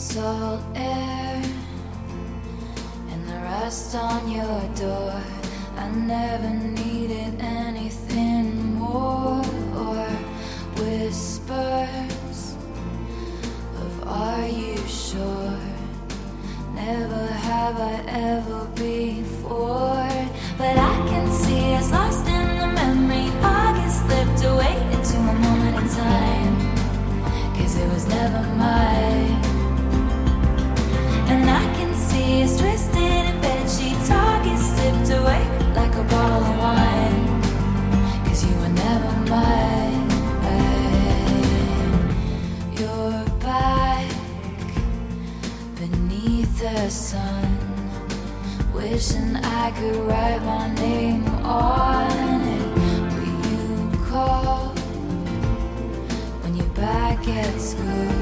salt air and the rust on your door. I never needed anything more or whispers of Are you sure? Never have I ever before, but I can see us lost in the memory. August slipped away into a moment in time, cause it was never mine. The sun. Wishing I could write my name on it. Will you call when you're back at school?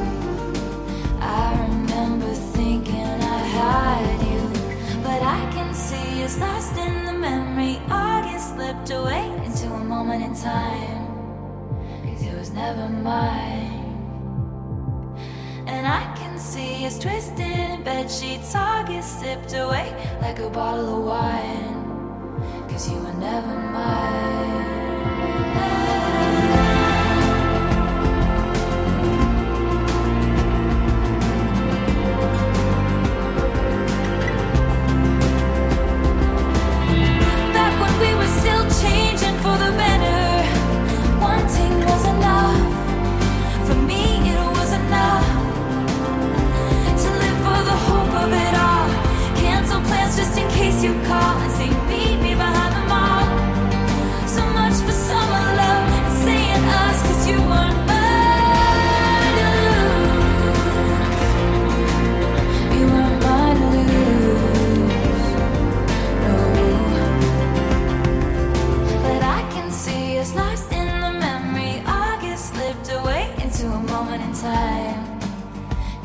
I remember thinking I had you, but I can see it's lost in the memory. August slipped away into a moment in time, cause it was never mine. And I can see us twisted in bed sheets. August sipped away like a bottle of wine. Cause you were never mine.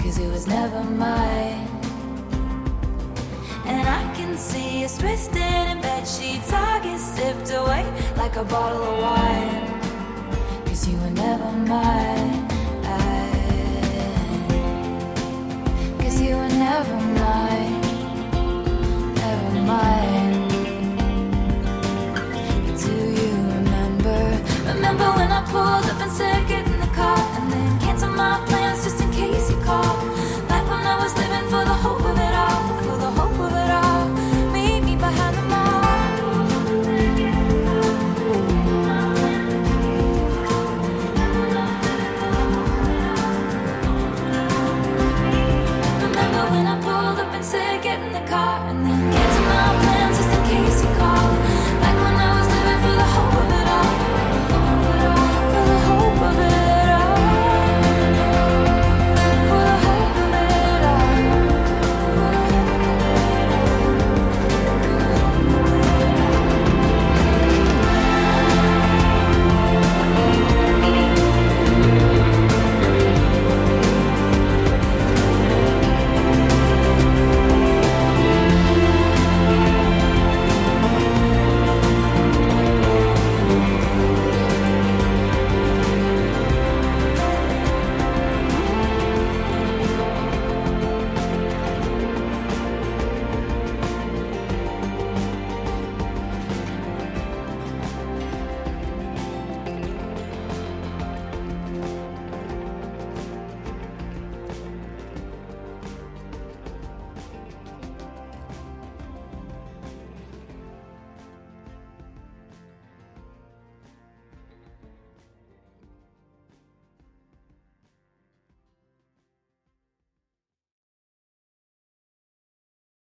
cause it was never mine. And I can see us twisted in bed sheets. August sipped away like a bottle of wine, cause you were never mine. Cause you were never mine, never mine. But do you remember? Remember when I pulled up and said,